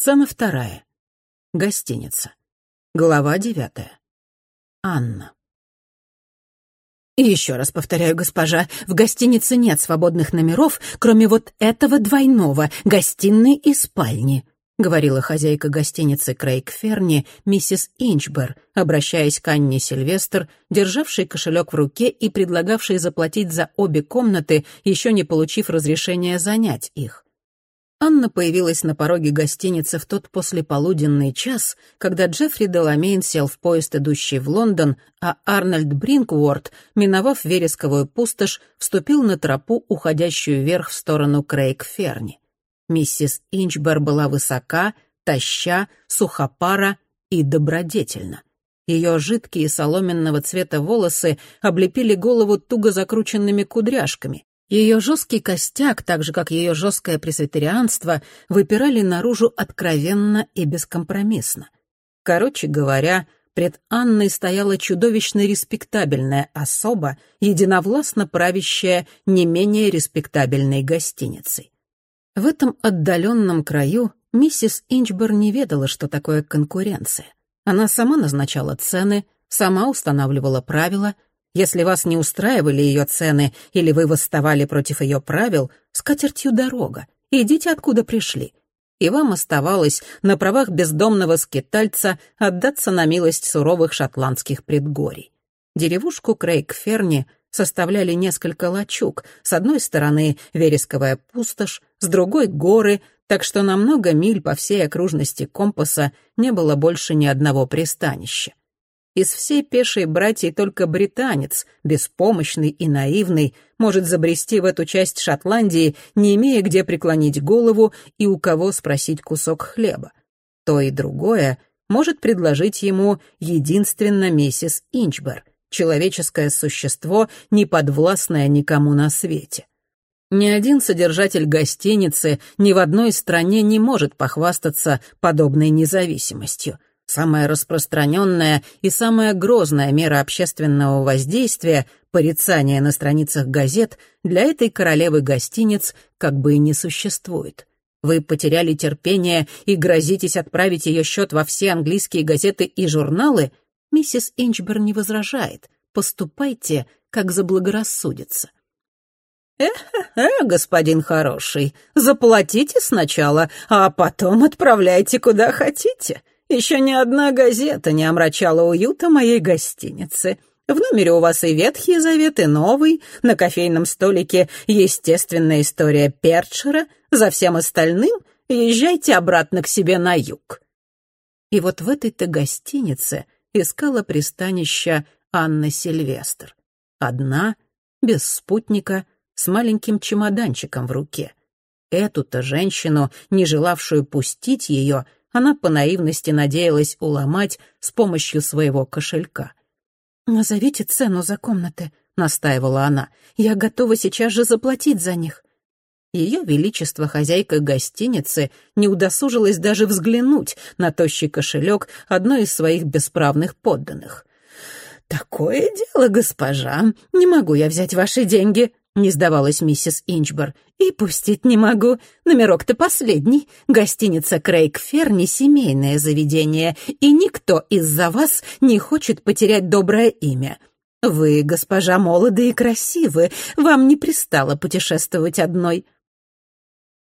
Сцена вторая. Гостиница. Глава девятая. Анна. И еще раз повторяю, госпожа, в гостинице нет свободных номеров, кроме вот этого двойного — гостиной и спальни. — говорила хозяйка гостиницы Крейг Ферни, миссис Инчбер, обращаясь к Анне Сильвестр, державшей кошелек в руке и предлагавшей заплатить за обе комнаты, еще не получив разрешения занять их. Анна появилась на пороге гостиницы в тот послеполуденный час, когда Джеффри Деламейн сел в поезд, идущий в Лондон, а Арнольд Бринкворт, миновав вересковую пустошь, вступил на тропу, уходящую вверх в сторону Крейг-Ферни. Миссис Инчбер была высока, таща, сухопара и добродетельна. Ее жидкие соломенного цвета волосы облепили голову туго закрученными кудряшками. Ее жесткий костяк, так же, как ее жесткое пресвитерианство, выпирали наружу откровенно и бескомпромиссно. Короче говоря, пред Анной стояла чудовищно респектабельная особа, единовластно правящая не менее респектабельной гостиницей. В этом отдаленном краю миссис Инчбер не ведала, что такое конкуренция. Она сама назначала цены, сама устанавливала правила. Если вас не устраивали ее цены или вы восставали против ее правил, с дорога. Идите, откуда пришли. И вам оставалось на правах бездомного скитальца отдаться на милость суровых шотландских предгорий. Деревушку Крейг-Ферни составляли несколько лачуг. С одной стороны вересковая пустошь, с другой — горы, так что на много миль по всей окружности компаса не было больше ни одного пристанища. Из всей пешей братьей только британец, беспомощный и наивный, может забрести в эту часть Шотландии, не имея где преклонить голову и у кого спросить кусок хлеба. То и другое может предложить ему единственно миссис Инчбер — человеческое существо, не подвластное никому на свете. Ни один содержатель гостиницы ни в одной стране не может похвастаться подобной независимостью. Самая распространенная и самая грозная мера общественного воздействия, порицание на страницах газет, для этой королевы гостиниц как бы и не существует. Вы потеряли терпение и грозитесь отправить ее счет во все английские газеты и журналы — Миссис Инчбер не возражает. Поступайте, как заблагорассудится. «Э-э, господин хороший, заплатите сначала, а потом отправляйте куда хотите. Еще ни одна газета не омрачала уюта моей гостиницы. В номере у вас и Ветхий Завет, и Новый, на кофейном столике естественная история Перчера, за всем остальным езжайте обратно к себе на юг». И вот в этой-то гостинице — искала пристанища Анна Сильвестр. Одна, без спутника, с маленьким чемоданчиком в руке. Эту-то женщину, не желавшую пустить ее, она по наивности надеялась уломать с помощью своего кошелька. «Назовите цену за комнаты», — настаивала она. «Я готова сейчас же заплатить за них». Ее Величество, хозяйка гостиницы, не удосужилась даже взглянуть на тощий кошелек одной из своих бесправных подданных. «Такое дело, госпожа. Не могу я взять ваши деньги», — не сдавалась миссис Инчбор. «И пустить не могу. Номерок-то последний. Гостиница Крейг Ферни — семейное заведение, и никто из-за вас не хочет потерять доброе имя. Вы, госпожа, молоды и красивы. Вам не пристало путешествовать одной»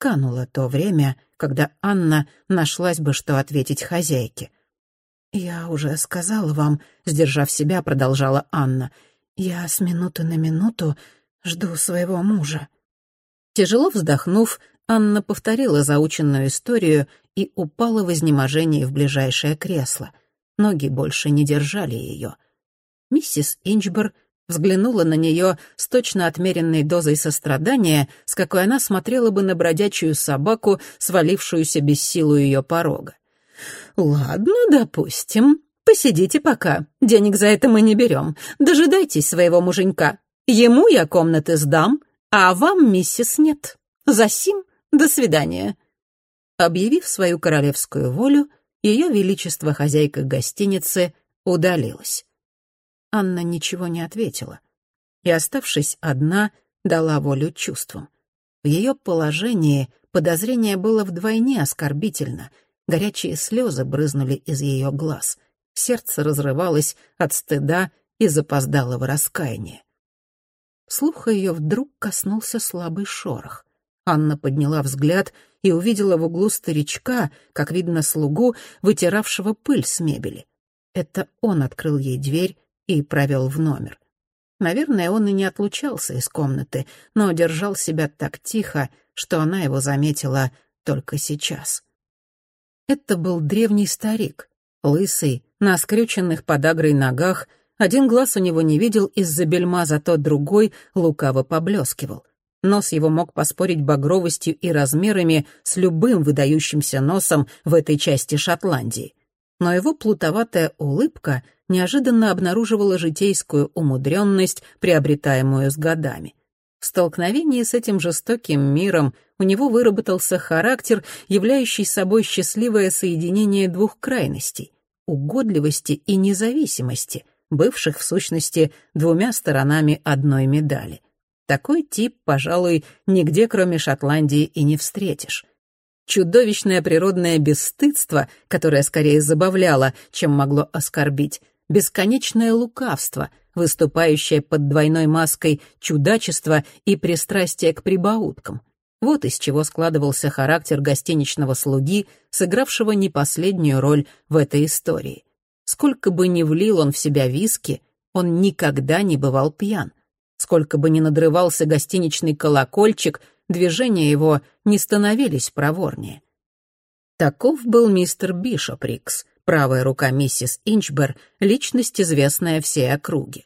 кануло то время, когда Анна нашлась бы, что ответить хозяйке. «Я уже сказала вам», — сдержав себя, продолжала Анна, «я с минуты на минуту жду своего мужа». Тяжело вздохнув, Анна повторила заученную историю и упала в изнеможении в ближайшее кресло. Ноги больше не держали ее. Миссис Инчбер взглянула на нее с точно отмеренной дозой сострадания, с какой она смотрела бы на бродячую собаку, свалившуюся без силу ее порога. «Ладно, допустим. Посидите пока. Денег за это мы не берем. Дожидайтесь своего муженька. Ему я комнаты сдам, а вам, миссис, нет. Засим, до свидания». Объявив свою королевскую волю, ее величество хозяйка гостиницы удалилась. Анна ничего не ответила и, оставшись одна, дала волю чувствам. В ее положении подозрение было вдвойне оскорбительно. горячие слезы брызнули из ее глаз. Сердце разрывалось от стыда и запоздалого раскаяния. Слуха ее вдруг коснулся слабый шорох. Анна подняла взгляд и увидела в углу старичка, как видно слугу, вытиравшего пыль с мебели. Это он открыл ей дверь и провел в номер. Наверное, он и не отлучался из комнаты, но держал себя так тихо, что она его заметила только сейчас. Это был древний старик, лысый, на скрюченных подагрой ногах, один глаз у него не видел из-за бельма, зато другой лукаво поблескивал. Нос его мог поспорить багровостью и размерами с любым выдающимся носом в этой части Шотландии. Но его плутоватая улыбка неожиданно обнаруживала житейскую умудренность, приобретаемую с годами. В столкновении с этим жестоким миром у него выработался характер, являющий собой счастливое соединение двух крайностей — угодливости и независимости, бывших, в сущности, двумя сторонами одной медали. Такой тип, пожалуй, нигде, кроме Шотландии, и не встретишь. Чудовищное природное бесстыдство, которое скорее забавляло, чем могло оскорбить, бесконечное лукавство, выступающее под двойной маской чудачества и пристрастие к прибауткам. Вот из чего складывался характер гостиничного слуги, сыгравшего не последнюю роль в этой истории. Сколько бы ни влил он в себя виски, он никогда не бывал пьян. Сколько бы ни надрывался гостиничный колокольчик, движения его не становились проворнее. Таков был мистер Бишоприкс, правая рука миссис Инчбер, личность, известная всей округе.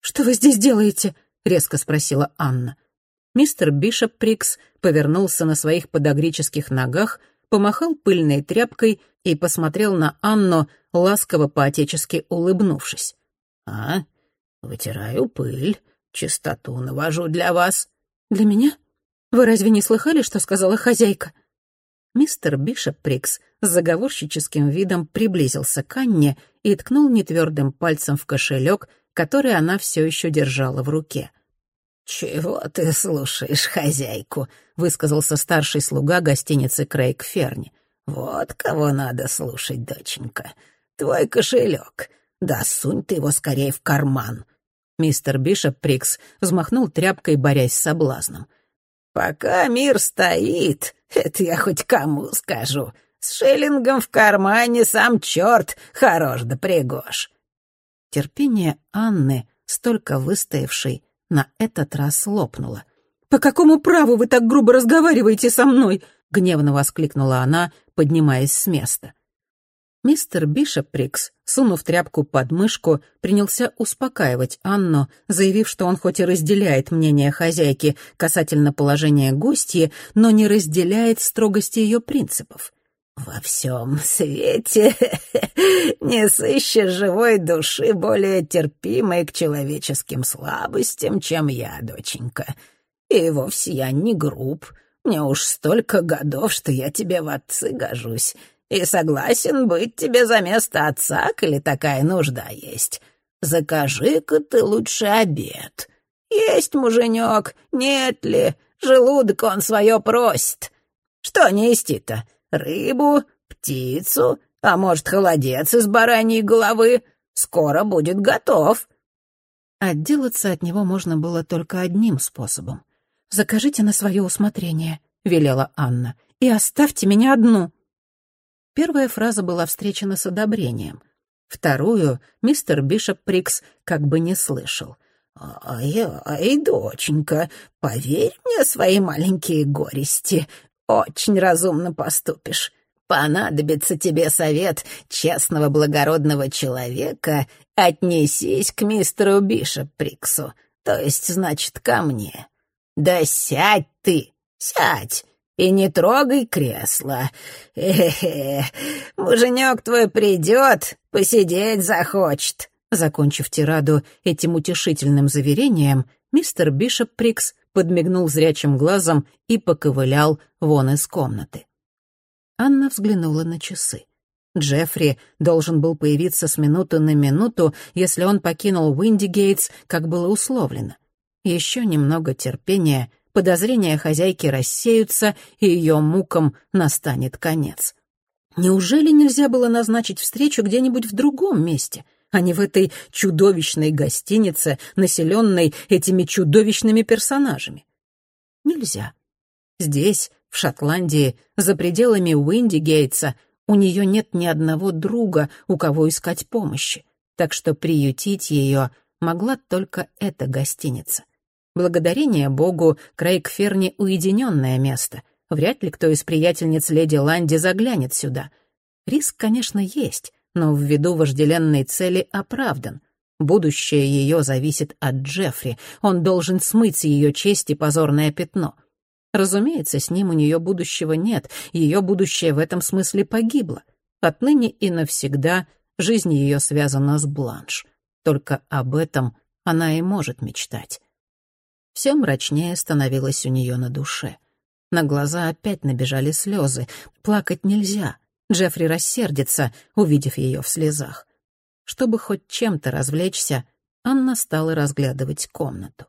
«Что вы здесь делаете?» — резко спросила Анна. Мистер Бишоприкс повернулся на своих подогрических ногах, помахал пыльной тряпкой и посмотрел на Анну, ласково по-отечески улыбнувшись. «А, вытираю пыль чистоту навожу для вас». «Для меня? Вы разве не слыхали, что сказала хозяйка?» Мистер Бишоп Прикс с заговорщическим видом приблизился к Анне и ткнул нетвердым пальцем в кошелек, который она все еще держала в руке. «Чего ты слушаешь хозяйку?» — высказался старший слуга гостиницы Крейг Ферни. «Вот кого надо слушать, доченька. Твой кошелек. Да сунь ты его скорее в карман. Мистер Бишоп Прикс взмахнул тряпкой, борясь с соблазном. «Пока мир стоит, это я хоть кому скажу. С шиллингом в кармане сам черт хорош да пригож». Терпение Анны, столько выстоявшей, на этот раз лопнуло. «По какому праву вы так грубо разговариваете со мной?» — гневно воскликнула она, поднимаясь с места. Мистер Бишоприкс, сунув тряпку под мышку, принялся успокаивать Анну, заявив, что он хоть и разделяет мнение хозяйки касательно положения гостьи, но не разделяет строгости ее принципов. «Во всем свете не сыщешь живой души более терпимой к человеческим слабостям, чем я, доченька. И вовсе я не груб. Мне уж столько годов, что я тебе в отцы гожусь и согласен быть тебе за место отца, коли такая нужда есть. Закажи-ка ты лучше обед. Есть муженек, нет ли, желудок он свое просит. Что нести-то? Рыбу, птицу, а может, холодец из бараньей головы? Скоро будет готов». Отделаться от него можно было только одним способом. «Закажите на свое усмотрение», — велела Анна, — «и оставьте меня одну». Первая фраза была встречена с одобрением. Вторую мистер Бишоп Прикс как бы не слышал. «Ай-ай, доченька, поверь мне свои маленькие горести. Очень разумно поступишь. Понадобится тебе совет честного благородного человека, отнесись к мистеру Бишоп Приксу, то есть, значит, ко мне. Да сядь ты, сядь, и не трогай кресло. Э-э-э, муженек твой придет, посидеть захочет». Закончив тираду этим утешительным заверением, мистер Бишоп Прикс подмигнул зрячим глазом и поковылял вон из комнаты. Анна взглянула на часы. Джеффри должен был появиться с минуты на минуту, если он покинул Уиндигейтс, как было условлено. Еще немного терпения — подозрения хозяйки рассеются, и ее мукам настанет конец. Неужели нельзя было назначить встречу где-нибудь в другом месте, а не в этой чудовищной гостинице, населенной этими чудовищными персонажами? Нельзя. Здесь, в Шотландии, за пределами Уинди-Гейтса, у нее нет ни одного друга, у кого искать помощи, так что приютить ее могла только эта гостиница. Благодарение Богу, Крейг-Ферни — уединенное место. Вряд ли кто из приятельниц леди Ланди заглянет сюда. Риск, конечно, есть, но ввиду вожделенной цели оправдан. Будущее ее зависит от Джеффри. Он должен смыть с ее чести позорное пятно. Разумеется, с ним у нее будущего нет, ее будущее в этом смысле погибло. Отныне и навсегда жизнь ее связана с Бланш. Только об этом она и может мечтать. Все мрачнее становилось у нее на душе. На глаза опять набежали слезы. Плакать нельзя. Джеффри рассердится, увидев ее в слезах. Чтобы хоть чем-то развлечься, Анна стала разглядывать комнату.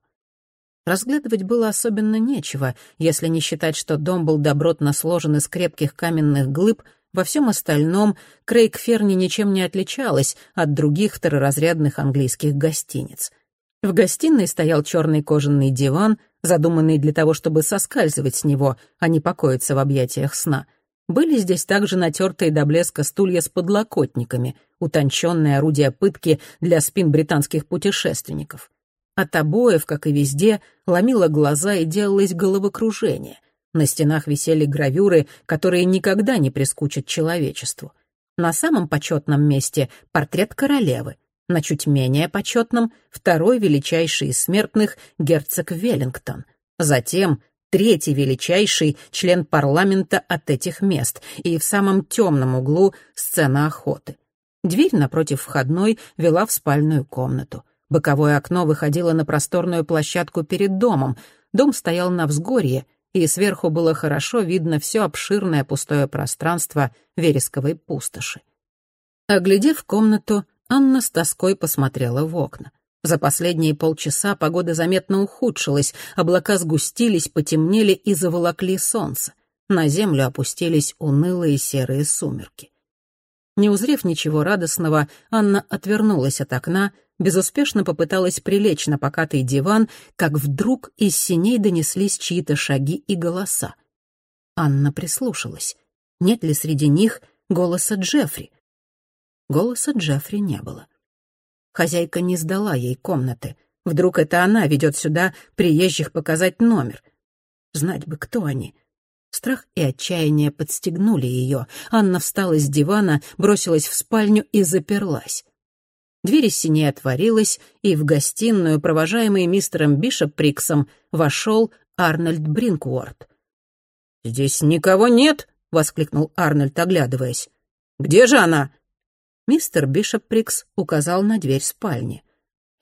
Разглядывать было особенно нечего, если не считать, что дом был добротно сложен из крепких каменных глыб, во всем остальном Крейг Ферни ничем не отличалась от других второразрядных английских гостиниц — в гостиной стоял черный кожаный диван, задуманный для того, чтобы соскальзывать с него, а не покоиться в объятиях сна. Были здесь также натертые до блеска стулья с подлокотниками, утонченное орудие пытки для спин британских путешественников. От обоев, как и везде, ломило глаза и делалось головокружение. На стенах висели гравюры, которые никогда не прискучат человечеству. На самом почетном месте — портрет королевы, на чуть менее почетном второй величайший из смертных герцог Веллингтон. Затем третий величайший член парламента от этих мест и в самом темном углу сцена охоты. Дверь напротив входной вела в спальную комнату. Боковое окно выходило на просторную площадку перед домом. Дом стоял на взгорье, и сверху было хорошо видно все обширное пустое пространство вересковой пустоши. Оглядев комнату, Анна с тоской посмотрела в окна. За последние полчаса погода заметно ухудшилась, облака сгустились, потемнели и заволокли солнце. На землю опустились унылые серые сумерки. Не узрев ничего радостного, Анна отвернулась от окна, безуспешно попыталась прилечь на покатый диван, как вдруг из синей донеслись чьи-то шаги и голоса. Анна прислушалась. Нет ли среди них голоса Джеффри? Голоса Джеффри не было. Хозяйка не сдала ей комнаты. Вдруг это она ведет сюда приезжих показать номер. Знать бы, кто они. Страх и отчаяние подстегнули ее. Анна встала с дивана, бросилась в спальню и заперлась. Дверь из синей отворилась, и в гостиную, провожаемый мистером Бишоприксом, вошел Арнольд Бринкуорт. «Здесь никого нет!» — воскликнул Арнольд, оглядываясь. «Где же она?» Мистер Бишоприкс указал на дверь спальни.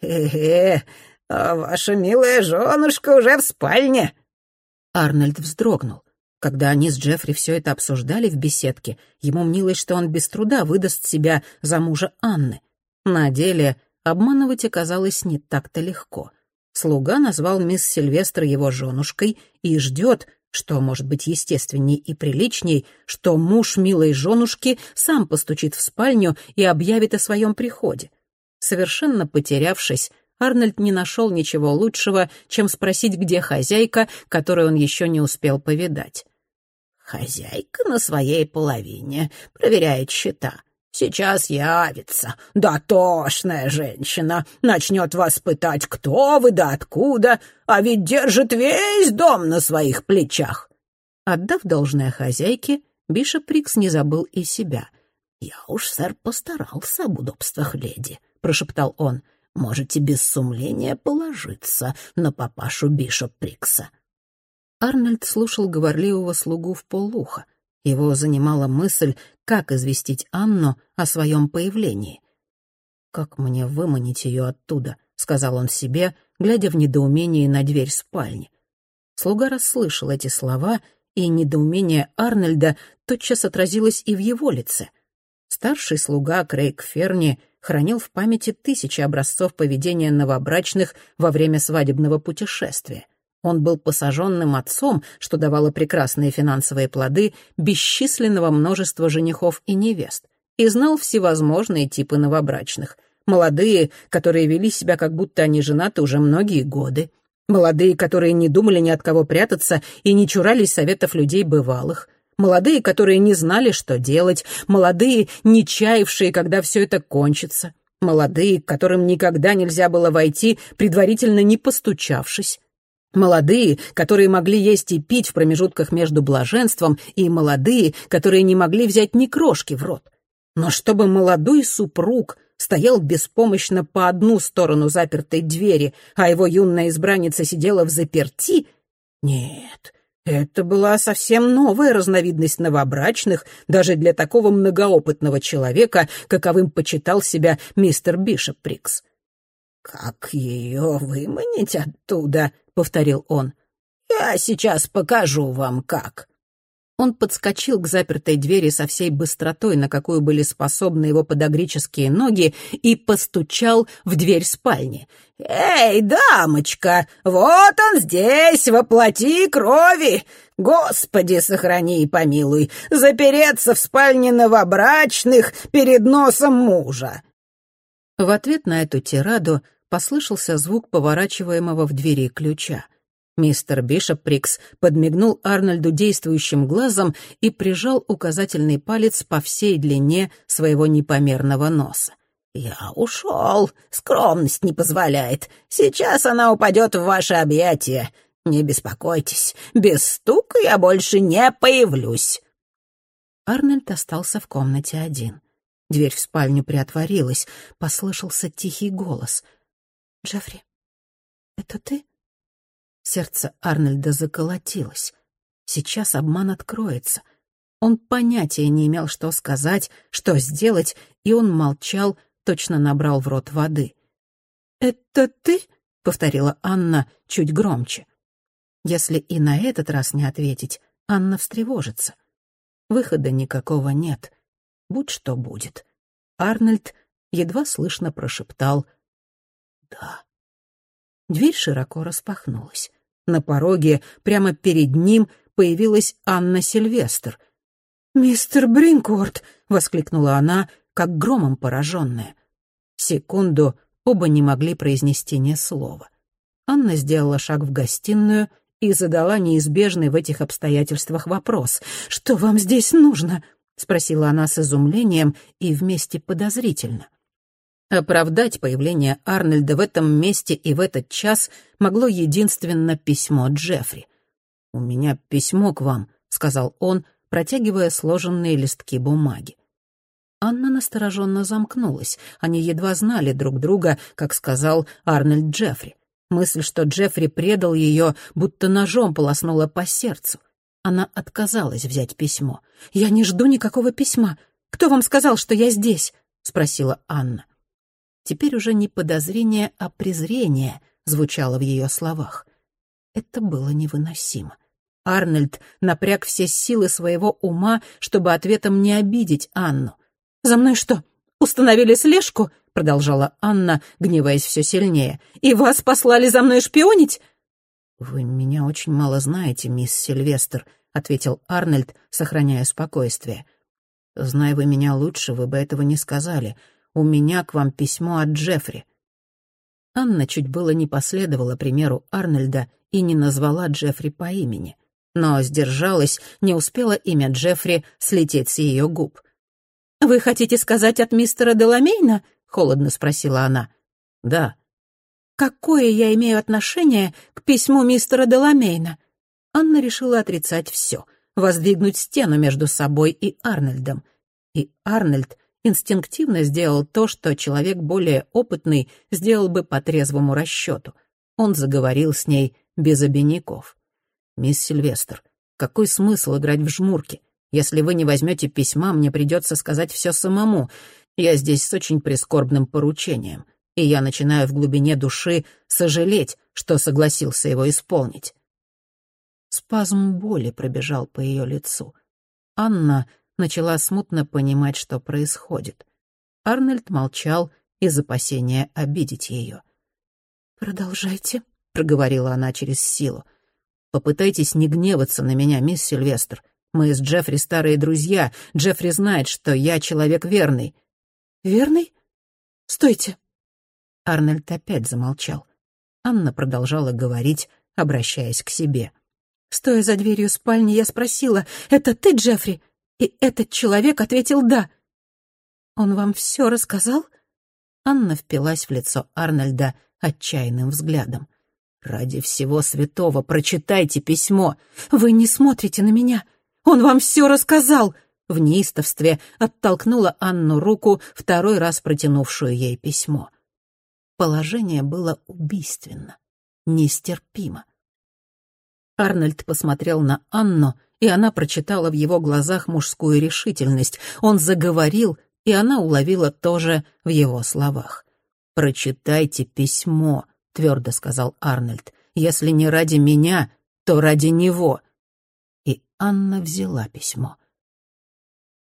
«Э-э, а ваша милая женушка уже в спальне!» Арнольд вздрогнул. Когда они с Джеффри все это обсуждали в беседке, ему мнилось, что он без труда выдаст себя за мужа Анны. На деле обманывать оказалось не так-то легко. Слуга назвал мисс Сильвестр его женушкой и ждет, что может быть естественней и приличней, что муж милой женушки сам постучит в спальню и объявит о своем приходе. Совершенно потерявшись, Арнольд не нашел ничего лучшего, чем спросить, где хозяйка, которую он еще не успел повидать. «Хозяйка на своей половине, проверяет счета», Сейчас явится, дотошная женщина, начнет вас пытать, кто вы да откуда, а ведь держит весь дом на своих плечах». Отдав должное хозяйке, Бишоп Прикс не забыл и себя. «Я уж, сэр, постарался об удобствах леди», — прошептал он. «Можете без сумления положиться на папашу Бишоп Прикса». Арнольд слушал говорливого слугу в полуха. Его занимала мысль, как известить Анну о своем появлении. «Как мне выманить ее оттуда?» — сказал он себе, глядя в недоумении на дверь спальни. Слуга расслышал эти слова, и недоумение Арнольда тотчас отразилось и в его лице. Старший слуга Крейг Ферни хранил в памяти тысячи образцов поведения новобрачных во время свадебного путешествия. Он был посаженным отцом, что давало прекрасные финансовые плоды бесчисленного множества женихов и невест, и знал всевозможные типы новобрачных. Молодые, которые вели себя, как будто они женаты уже многие годы. Молодые, которые не думали ни от кого прятаться и не чурались советов людей бывалых. Молодые, которые не знали, что делать. Молодые, не чаявшие, когда все это кончится. Молодые, к которым никогда нельзя было войти, предварительно не постучавшись. Молодые, которые могли есть и пить в промежутках между блаженством, и молодые, которые не могли взять ни крошки в рот. Но чтобы молодой супруг стоял беспомощно по одну сторону запертой двери, а его юная избранница сидела в заперти, нет, это была совсем новая разновидность новобрачных даже для такого многоопытного человека, каковым почитал себя мистер Бишоп Прикс. «Как ее выманить оттуда?» — повторил он. «Я сейчас покажу вам, как». Он подскочил к запертой двери со всей быстротой, на какую были способны его подогрические ноги, и постучал в дверь спальни. «Эй, дамочка, вот он здесь, воплоти крови! Господи, сохрани и помилуй, запереться в спальне новобрачных перед носом мужа!» В ответ на эту тираду послышался звук поворачиваемого в двери ключа. Мистер Бишоп Прикс подмигнул Арнольду действующим глазом и прижал указательный палец по всей длине своего непомерного носа. «Я ушел. Скромность не позволяет. Сейчас она упадет в ваши объятия. Не беспокойтесь. Без стука я больше не появлюсь». Арнольд остался в комнате один. Дверь в спальню приотворилась. Послышался тихий голос. «Джеффри, это ты?» Сердце Арнольда заколотилось. Сейчас обман откроется. Он понятия не имел, что сказать, что сделать, и он молчал, точно набрал в рот воды. «Это ты?» — повторила Анна чуть громче. Если и на этот раз не ответить, Анна встревожится. Выхода никакого нет. Будь что будет. Арнольд едва слышно прошептал «Да». Дверь широко распахнулась. На пороге, прямо перед ним, появилась Анна Сильвестр. «Мистер Бринкорт!» — воскликнула она, как громом пораженная. Секунду оба не могли произнести ни слова. Анна сделала шаг в гостиную и задала неизбежный в этих обстоятельствах вопрос. «Что вам здесь нужно?» — спросила она с изумлением и вместе подозрительно. Оправдать появление Арнольда в этом месте и в этот час могло единственно письмо Джеффри. «У меня письмо к вам», — сказал он, протягивая сложенные листки бумаги. Анна настороженно замкнулась. Они едва знали друг друга, как сказал Арнольд Джеффри. Мысль, что Джеффри предал ее, будто ножом полоснула по сердцу. Она отказалась взять письмо. «Я не жду никакого письма. Кто вам сказал, что я здесь?» — спросила Анна. Теперь уже не подозрение, а презрение звучало в ее словах. Это было невыносимо. Арнольд напряг все силы своего ума, чтобы ответом не обидеть Анну. «За мной что, установили слежку?» — продолжала Анна, гневаясь все сильнее. «И вас послали за мной шпионить?» «Вы меня очень мало знаете, мисс Сильвестр», — ответил Арнольд, сохраняя спокойствие. «Зная вы меня лучше, вы бы этого не сказали у меня к вам письмо от Джеффри». Анна чуть было не последовала примеру Арнольда и не назвала Джеффри по имени, но сдержалась, не успела имя Джеффри слететь с ее губ. «Вы хотите сказать от мистера Деламейна?» — холодно спросила она. «Да». «Какое я имею отношение к письму мистера Деламейна?» Анна решила отрицать все, воздвигнуть стену между собой и Арнольдом. И Арнольд инстинктивно сделал то, что человек более опытный сделал бы по трезвому расчету. Он заговорил с ней без обиняков. «Мисс Сильвестр, какой смысл играть в жмурки? Если вы не возьмете письма, мне придется сказать все самому. Я здесь с очень прискорбным поручением, и я начинаю в глубине души сожалеть, что согласился его исполнить». Спазм боли пробежал по ее лицу. Анна начала смутно понимать, что происходит. Арнольд молчал из опасения обидеть ее. «Продолжайте», — проговорила она через силу. «Попытайтесь не гневаться на меня, мисс Сильвестр. Мы с Джеффри старые друзья. Джеффри знает, что я человек верный». «Верный? Стойте!» Арнольд опять замолчал. Анна продолжала говорить, обращаясь к себе. Стоя за дверью спальни, я спросила, «Это ты, Джеффри?» И этот человек ответил «да». «Он вам все рассказал?» Анна впилась в лицо Арнольда отчаянным взглядом. «Ради всего святого, прочитайте письмо!» «Вы не смотрите на меня! Он вам все рассказал!» В неистовстве оттолкнула Анну руку, второй раз протянувшую ей письмо. Положение было убийственно, нестерпимо. Арнольд посмотрел на Анну, и она прочитала в его глазах мужскую решительность. Он заговорил, и она уловила тоже в его словах. «Прочитайте письмо», — твердо сказал Арнольд. «Если не ради меня, то ради него». И Анна взяла письмо.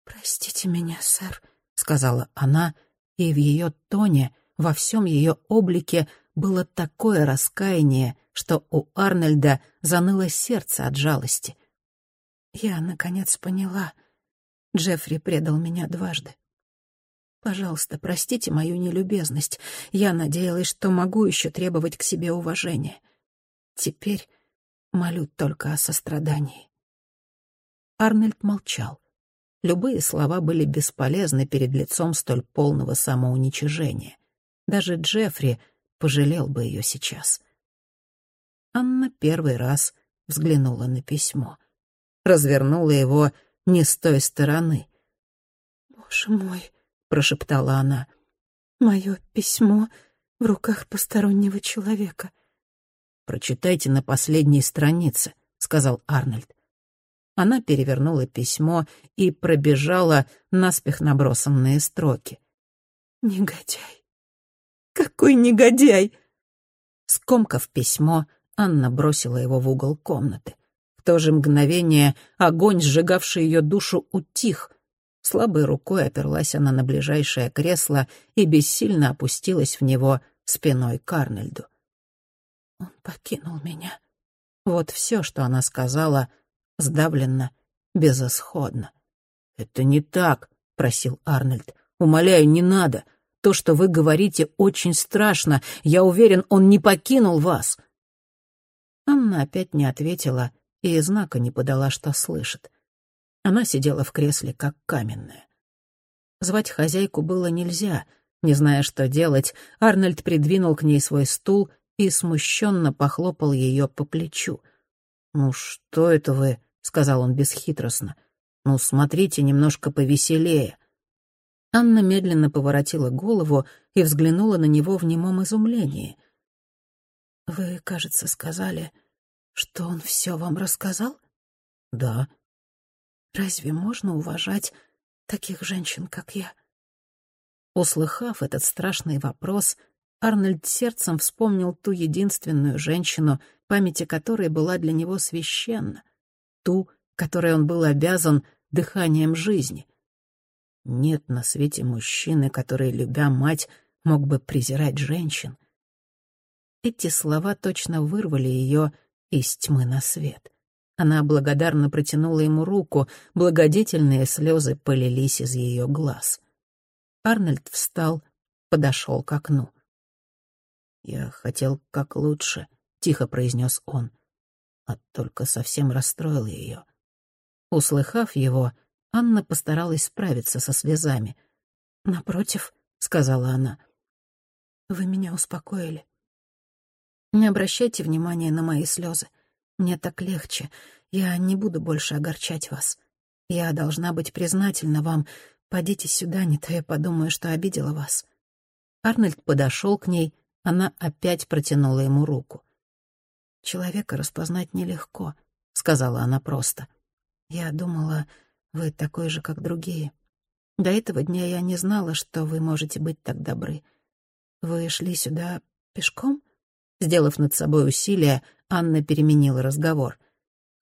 «Простите меня, сэр», — сказала она, и в ее тоне, во всем ее облике было такое раскаяние, что у Арнольда заныло сердце от жалости. «Я, наконец, поняла. Джеффри предал меня дважды. Пожалуйста, простите мою нелюбезность. Я надеялась, что могу еще требовать к себе уважения. Теперь молю только о сострадании». Арнольд молчал. Любые слова были бесполезны перед лицом столь полного самоуничижения. Даже Джеффри пожалел бы ее сейчас. Анна первый раз взглянула на письмо. Развернула его не с той стороны. «Боже мой», — прошептала она, — «мое письмо в руках постороннего человека». «Прочитайте на последней странице», — сказал Арнольд. Она перевернула письмо и пробежала наспех набросанные строки. «Негодяй! Какой негодяй!» Скомкав письмо, Анна бросила его в угол комнаты. То же мгновение огонь, сжигавший ее душу, утих. Слабой рукой оперлась она на ближайшее кресло и бессильно опустилась в него спиной к Арнольду. «Он покинул меня». Вот все, что она сказала — сдавленно, безысходно. «Это не так», — просил Арнольд. «Умоляю, не надо. То, что вы говорите, очень страшно. Я уверен, он не покинул вас». Анна опять не ответила и знака не подала, что слышит. Она сидела в кресле, как каменная. Звать хозяйку было нельзя. Не зная, что делать, Арнольд придвинул к ней свой стул и смущенно похлопал ее по плечу. «Ну что это вы?» — сказал он бесхитростно. «Ну, смотрите немножко повеселее». Анна медленно поворотила голову и взглянула на него в немом изумлении. «Вы, кажется, сказали, что он все вам рассказал?» «Да». «Разве можно уважать таких женщин, как я?» Услыхав этот страшный вопрос, Арнольд сердцем вспомнил ту единственную женщину, память о которой была для него священна — ту, которой он был обязан дыханием жизни. Нет на свете мужчины, который, любя мать, мог бы презирать женщин. Эти слова точно вырвали ее из тьмы на свет. Она благодарно протянула ему руку, благодетельные слезы полились из ее глаз. Арнольд встал, подошел к окну. «Я хотел как лучше», — тихо произнес он а только совсем расстроил ее. Услыхав его, Анна постаралась справиться со слезами. «Напротив», — сказала она, — «вы меня успокоили. Не обращайте внимания на мои слезы. Мне так легче. Я не буду больше огорчать вас. Я должна быть признательна вам. Подите сюда, не то я подумаю, что обидела вас». Арнольд подошел к ней, она опять протянула ему руку. «Человека распознать нелегко», — сказала она просто. «Я думала, вы такой же, как другие. До этого дня я не знала, что вы можете быть так добры. Вы шли сюда пешком?» Сделав над собой усилие, Анна переменила разговор.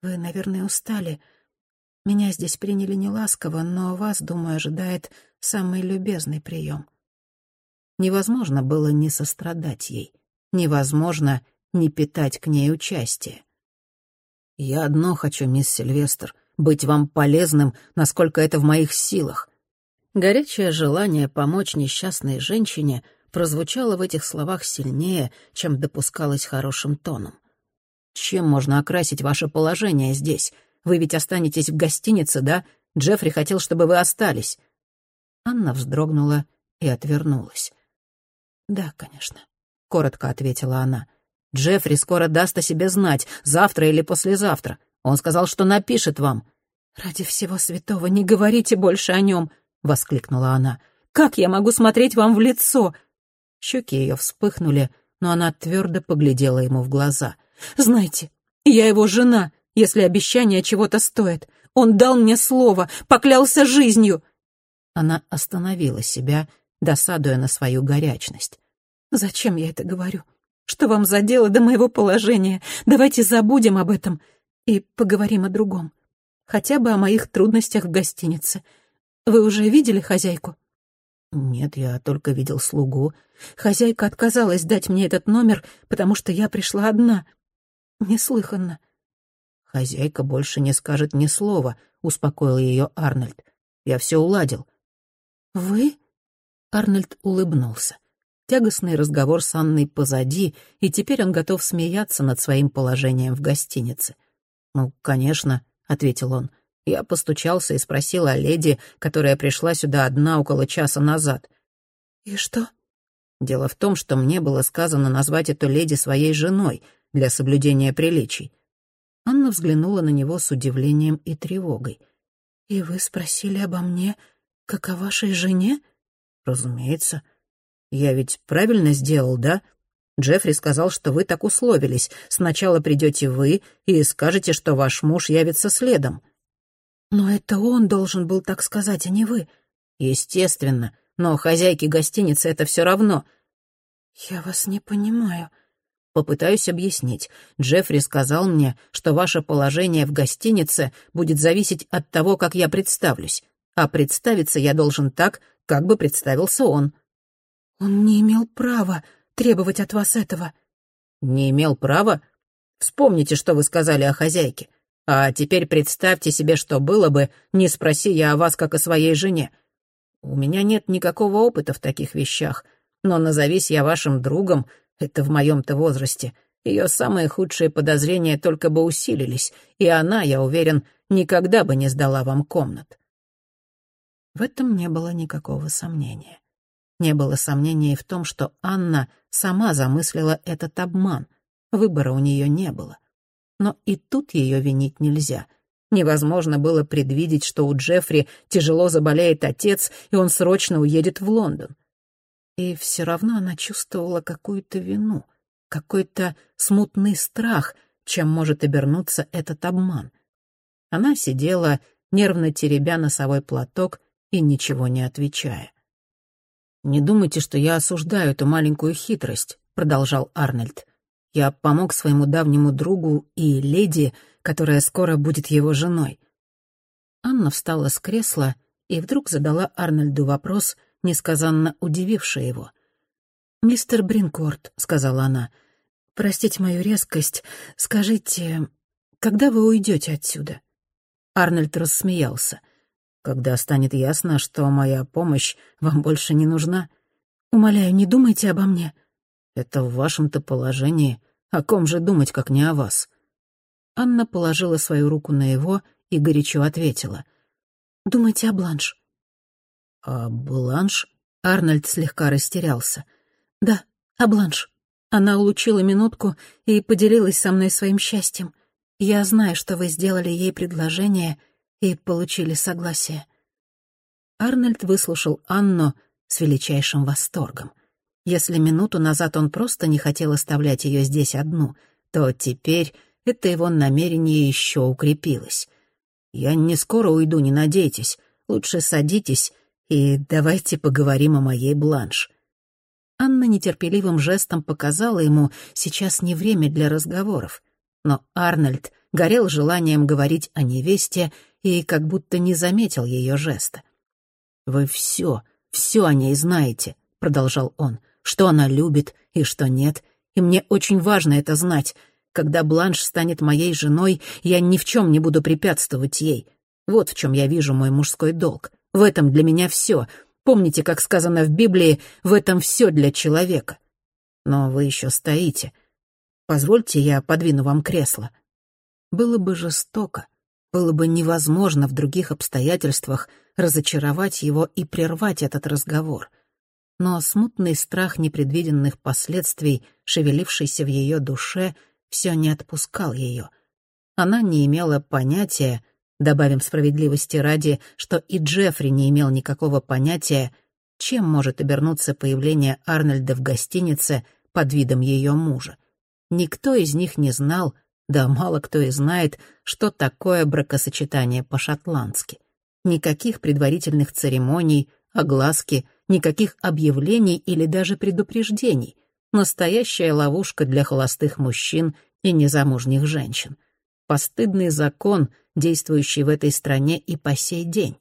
«Вы, наверное, устали. Меня здесь приняли неласково, но вас, думаю, ожидает самый любезный прием». Невозможно было не сострадать ей. Невозможно не питать к ней участия. «Я одно хочу, мисс Сильвестр, быть вам полезным, насколько это в моих силах». Горячее желание помочь несчастной женщине прозвучало в этих словах сильнее, чем допускалось хорошим тоном. «Чем можно окрасить ваше положение здесь? Вы ведь останетесь в гостинице, да? Джеффри хотел, чтобы вы остались». Анна вздрогнула и отвернулась. «Да, конечно», — коротко ответила она. «Джеффри скоро даст о себе знать, завтра или послезавтра. Он сказал, что напишет вам». «Ради всего святого не говорите больше о нем», — воскликнула она. «Как я могу смотреть вам в лицо?» Щеки ее вспыхнули, но она твердо поглядела ему в глаза. «Знаете, я его жена, если обещание чего-то стоит. Он дал мне слово, поклялся жизнью». Она остановила себя, досадуя на свою горячность. «Зачем я это говорю? Что вам за дело до моего положения? Давайте забудем об этом и поговорим о другом. Хотя бы о моих трудностях в гостинице. Вы уже видели хозяйку?» «Нет, я только видел слугу. Хозяйка отказалась дать мне этот номер, потому что я пришла одна. Неслыханно». «Хозяйка больше не скажет ни слова», — успокоил ее Арнольд. «Я все уладил». «Вы?» Арнольд улыбнулся. Тягостный разговор с Анной позади, и теперь он готов смеяться над своим положением в гостинице. «Ну, конечно», — ответил он. Я постучался и спросил о леди, которая пришла сюда одна около часа назад. «И что?» Дело в том, что мне было сказано назвать эту леди своей женой для соблюдения приличий. Анна взглянула на него с удивлением и тревогой. «И вы спросили обо мне, как о вашей жене?» «Разумеется. Я ведь правильно сделал, да? Джеффри сказал, что вы так условились. Сначала придете вы и скажете, что ваш муж явится следом». «Но это он должен был так сказать, а не вы». «Естественно, но хозяйке гостиницы это все равно». «Я вас не понимаю». Попытаюсь объяснить. Джеффри сказал мне, что ваше положение в гостинице будет зависеть от того, как я представлюсь. А представиться я должен так, как бы представился он. Он не имел права требовать от вас этого. Не имел права? Вспомните, что вы сказали о хозяйке. А теперь представьте себе, что было бы, не спроси я о вас, как о своей жене. У меня нет никакого опыта в таких вещах, но назовись я вашим другом, это в моем-то возрасте, ее самые худшие подозрения только бы усилились, и она, я уверен, никогда бы не сдала вам комнат. В этом не было никакого сомнения. Не было сомнений в том, что Анна сама замыслила этот обман. Выбора у нее не было но и тут ее винить нельзя. Невозможно было предвидеть, что у Джеффри тяжело заболеет отец, и он срочно уедет в Лондон. И все равно она чувствовала какую-то вину, какой-то смутный страх, чем может обернуться этот обман. Она сидела, нервно теребя носовой платок и ничего не отвечая. «Не думайте, что я осуждаю эту маленькую хитрость», — продолжал Арнольд. Я помог своему давнему другу и леди, которая скоро будет его женой. Анна встала с кресла и вдруг задала Арнольду вопрос, несказанно удививший его. «Мистер Бринкорт», — сказала она, — «простите мою резкость, скажите, когда вы уйдете отсюда?» Арнольд рассмеялся. «Когда станет ясно, что моя помощь вам больше не нужна, умоляю, не думайте обо мне. Это в вашем-то положении. О ком же думать, как не о вас?» Анна положила свою руку на его и горячо ответила. «Думайте о Бланш». «А Бланш?» Арнольд слегка растерялся. «Да, о Бланш. Она улучила минутку и поделилась со мной своим счастьем. Я знаю, что вы сделали ей предложение и получили согласие». Арнольд выслушал Анну с величайшим восторгом. Если минуту назад он просто не хотел оставлять ее здесь одну, то теперь это его намерение еще укрепилось. «Я не скоро уйду, не надейтесь. Лучше садитесь и давайте поговорим о моей бланш». Анна нетерпеливым жестом показала ему, сейчас не время для разговоров. Но Арнольд горел желанием говорить о невесте и как будто не заметил ее жеста. «Вы все, все о ней знаете», — продолжал он что она любит и что нет, И мне очень важно это знать. Когда Бланш станет моей женой, я ни в чем не буду препятствовать ей. Вот в чем я вижу мой мужской долг. В этом для меня все. Помните, как сказано в Библии, в этом все для человека. Но вы еще стоите. Позвольте, я подвину вам кресло. Было бы жестоко, было бы невозможно в других обстоятельствах разочаровать его и прервать этот разговор. Но смутный страх непредвиденных последствий, шевелившийся в ее душе, все не отпускал ее. Она не имела понятия, добавим справедливости ради, что и Джеффри не имел никакого понятия, чем может обернуться появление Арнольда в гостинице под видом ее мужа. Никто из них не знал, да мало кто и знает, что такое бракосочетание по-шотландски. Никаких предварительных церемоний, огласки, никаких объявлений или даже предупреждений. Настоящая ловушка для холостых мужчин и незамужних женщин. Постыдный закон, действующий в этой стране и по сей день.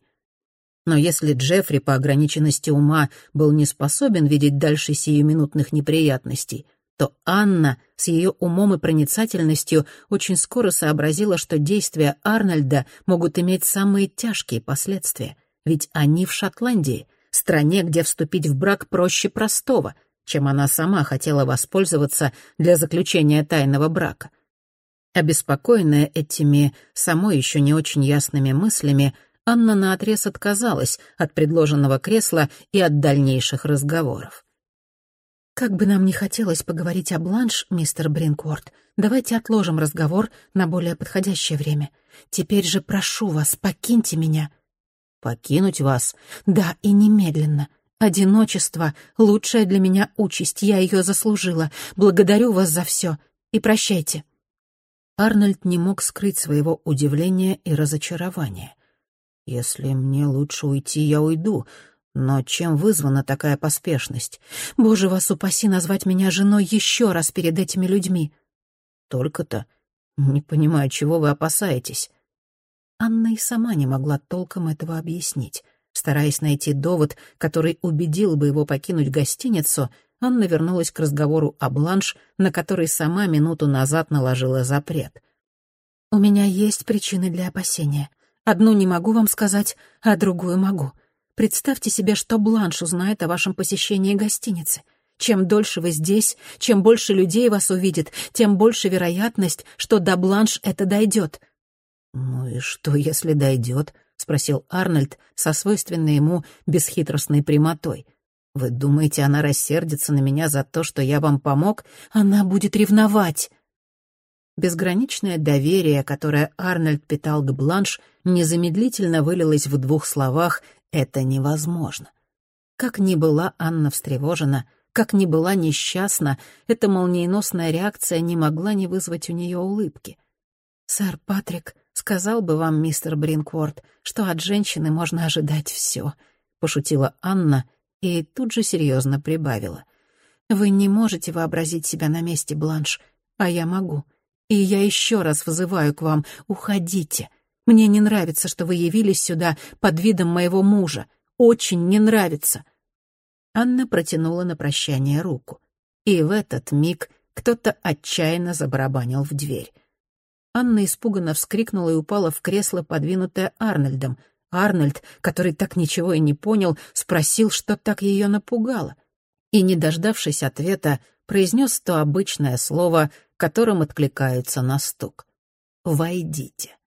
Но если Джеффри по ограниченности ума был не способен видеть дальше сиюминутных неприятностей — то Анна с ее умом и проницательностью очень скоро сообразила, что действия Арнольда могут иметь самые тяжкие последствия, ведь они в Шотландии, стране, где вступить в брак проще простого, чем она сама хотела воспользоваться для заключения тайного брака. Обеспокоенная этими самой еще не очень ясными мыслями, Анна наотрез отказалась от предложенного кресла и от дальнейших разговоров. «Как бы нам ни хотелось поговорить о Бланш, мистер Бринкворт, давайте отложим разговор на более подходящее время. Теперь же прошу вас, покиньте меня». «Покинуть вас?» «Да, и немедленно. Одиночество — лучшая для меня участь, я ее заслужила. Благодарю вас за все. И прощайте». Арнольд не мог скрыть своего удивления и разочарования. «Если мне лучше уйти, я уйду. Но чем вызвана такая поспешность? Боже вас упаси назвать меня женой еще раз перед этими людьми. Только-то? Не понимаю, чего вы опасаетесь. Анна и сама не могла толком этого объяснить. Стараясь найти довод, который убедил бы его покинуть гостиницу, Анна вернулась к разговору о бланш, на который сама минуту назад наложила запрет. «У меня есть причины для опасения. Одну не могу вам сказать, а другую могу. Представьте себе, что Бланш узнает о вашем посещении гостиницы. Чем дольше вы здесь, чем больше людей вас увидит, тем больше вероятность, что до Бланш это дойдет. «Ну и что, если дойдет?» — спросил Арнольд со свойственной ему бесхитростной прямотой. «Вы думаете, она рассердится на меня за то, что я вам помог? Она будет ревновать!» Безграничное доверие, которое Арнольд питал к Бланш, незамедлительно вылилось в двух словах это невозможно. Как ни была Анна встревожена, как ни была несчастна, эта молниеносная реакция не могла не вызвать у нее улыбки. «Сэр Патрик сказал бы вам, мистер Бринкворт, что от женщины можно ожидать все», — пошутила Анна и тут же серьезно прибавила. «Вы не можете вообразить себя на месте Бланш, а я могу. И я еще раз вызываю к вам, уходите. Мне не нравится, что вы явились сюда под видом моего мужа. Очень не нравится». Анна протянула на прощание руку. И в этот миг кто-то отчаянно забарабанил в дверь. Анна испуганно вскрикнула и упала в кресло, подвинутое Арнольдом. Арнольд, который так ничего и не понял, спросил, что так ее напугало. И, не дождавшись ответа, произнес то обычное слово, которым откликаются на стук. «Войдите».